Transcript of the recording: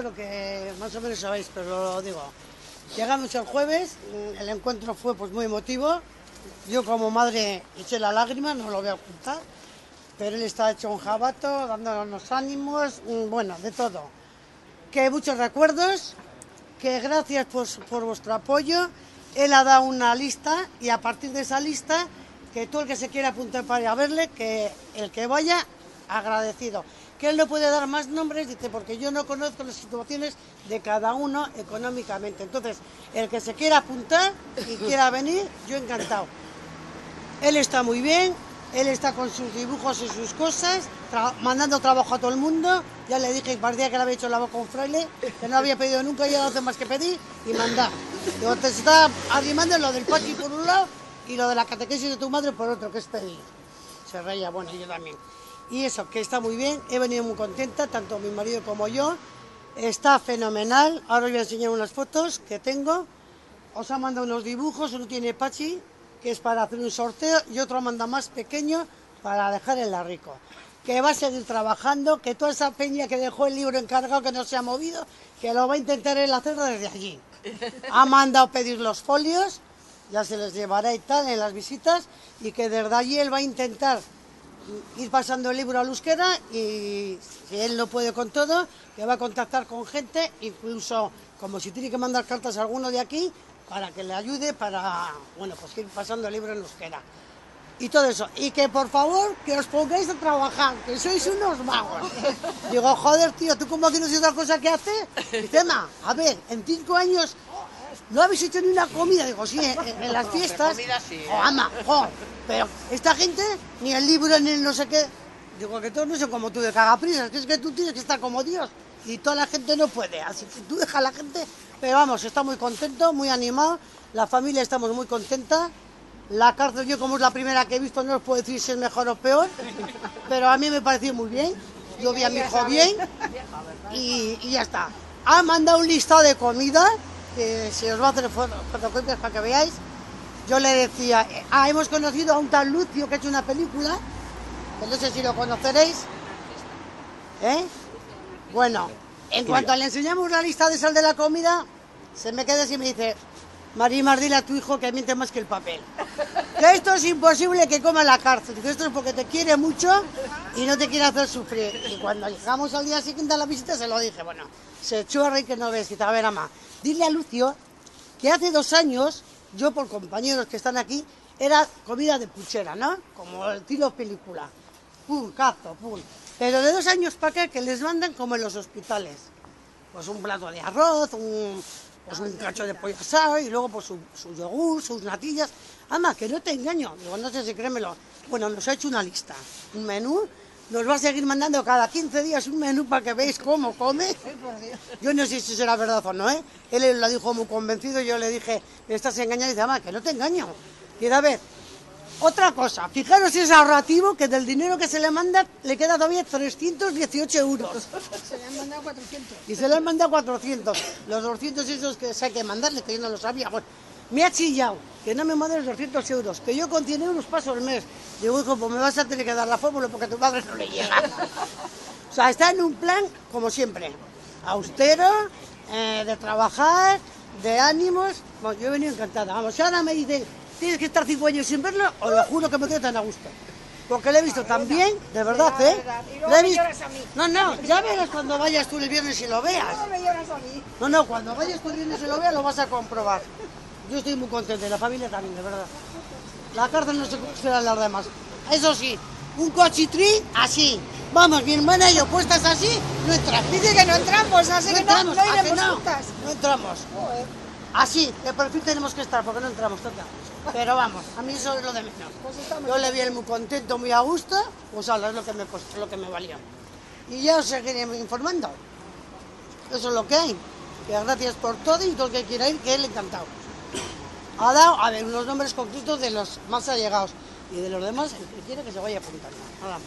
creo que más o menos sabéis, pero lo digo. Llegamos el jueves, el encuentro fue pues muy emotivo. Yo como madre eché la lágrima, no lo voy a ocultar, pero él está hecho un jabato, dándonos ánimos, mm, bueno, de todo. Que muchos recuerdos, que gracias por, por vuestro apoyo. Él ha dado una lista y a partir de esa lista, que todo el que se quiera apuntar para ir a verle, que el que vaya, agradecido. Que él no puede dar más nombres, dice, porque yo no conozco las situaciones de cada uno económicamente. Entonces, el que se quiera apuntar y quiera venir, yo encantado. Él está muy bien, él está con sus dibujos y sus cosas, tra- mandando trabajo a todo el mundo. Ya le dije parecía que le había hecho la boca a un fraile, que no había pedido nunca y ya no hace más que pedir y mandar. Digo, te está arrimando lo del pachi por un lado y lo de la catequesis de tu madre por otro, que es pedir. Se reía, bueno, yo también. Y eso, que está muy bien, he venido muy contenta, tanto mi marido como yo. Está fenomenal. Ahora os voy a enseñar unas fotos que tengo. Os ha mandado unos dibujos, uno tiene Pachi, que es para hacer un sorteo, y otro manda más pequeño para dejar en la rico. Que va a seguir trabajando, que toda esa peña que dejó el libro encargado que no se ha movido, que lo va a intentar él hacer desde allí. Ha mandado pedir los folios, ya se les llevará y tal en las visitas, y que desde allí él va a intentar ir pasando el libro al euskera y si él no puede con todo, que va a contactar con gente, incluso como si tiene que mandar cartas a alguno de aquí, para que le ayude para, bueno, pues ir pasando el libro en euskera. Y todo eso. Y que por favor, que os pongáis a trabajar, que sois unos vagos. Digo, joder, tío, ¿tú cómo tienes otra cosa que hacer? Dice, "Ma, a ver, en cinco años no habéis hecho ni una comida. Digo, sí, en, en las fiestas. comida sí, ¿eh? Jo, ama, jo, pero esta gente, ni el libro, ni el no sé qué. Digo, que todos no son como tú de cagaprisas, que es que tú tienes que estar como Dios. Y toda la gente no puede, así que tú deja a la gente. Pero vamos, está muy contento, muy animado. La familia estamos muy contenta. La cárcel, yo como es la primera que he visto, no os puedo decir si es mejor o peor. Pero a mí me pareció muy bien. Yo vi a mi hijo bien. Y, y ya está. Ha mandado un listado de comida, que se os va a hacer foto- fotocopias para que veáis. Yo le decía, ah, hemos conocido a un tal Lucio que ha hecho una película, que no sé si lo conoceréis. ¿Eh? Bueno, en cuanto le enseñamos la lista de sal de la comida, se me queda así y me dice, Marimar, dile a tu hijo que miente más que el papel. Que esto es imposible que coma la cárcel. Dice, esto es porque te quiere mucho y no te quiere hacer sufrir. Y cuando llegamos al día siguiente a la visita se lo dije, bueno, se echó a reír que no ves. Dice, a ver, ama, dile a Lucio que hace dos años, yo por compañeros que están aquí, era comida de puchera, ¿no? Como el tiro película. Pum, cazo, pum. Pero de dos años para acá que les mandan como en los hospitales. Pues un plato de arroz, un, pues un cacho de pollo asado y luego pues su, su yogur, sus natillas. Ama, que no te engaño. Digo, no sé si créemelo. Bueno, nos ha hecho una lista, un menú. Nos va a seguir mandando cada 15 días un menú para que veáis cómo come. Yo no sé si será verdad o no, ¿eh? Él lo dijo muy convencido, yo le dije, me estás engañando. Y dice, ama, que no te engaño. Y a ver, otra cosa, fijaros si es ahorrativo que del dinero que se le manda le queda todavía 318 euros. Se le han mandado 400. Y se le han mandado 400. Los 200 esos que se hay que mandarle, que yo no lo sabía. Bueno, me ha chillado que no me mandes 200 euros, que yo con 100 euros paso el mes. Digo, hijo, pues me vas a tener que dar la fórmula porque a tu madre no le llega. O sea, está en un plan, como siempre, austero, eh, de trabajar, de ánimos. Bueno, yo he venido encantada. Vamos, si ahora me dicen, tienes que estar cinco años sin verlo, os lo juro que me quedo tan a gusto. Porque le he visto tan bien, de verdad, ¿eh? Le he visto-. No, no, ya verás cuando vayas tú el viernes y lo veas. No. No, cuando vayas tú el viernes y lo veas lo vas a comprobar. Yo estoy muy contento y la familia también, de verdad. La cárcel no se será las demás. Eso sí, un cochitrí así. Vamos, mi hermana y yo puestas así, no entramos. Dice que no entramos, así No que no, entramos, no ¿a que iremos no? No entramos. Joder, Así, de perfil tenemos que estar, porque no entramos, toca. Pero vamos, a mí eso es lo de menos. pues. Yo le vi él muy contento, muy a gusto, pues ala, es lo que me costó, lo que me valió. Y ya os seguiré informando. Eso es lo que hay. Que gracias por todo y todo el que quiera ir, que él encantado. Ha dado, a ver, unos nombres concretos de los más allegados. Y de los demás, el que quiera que se vaya apuntando. Nada más.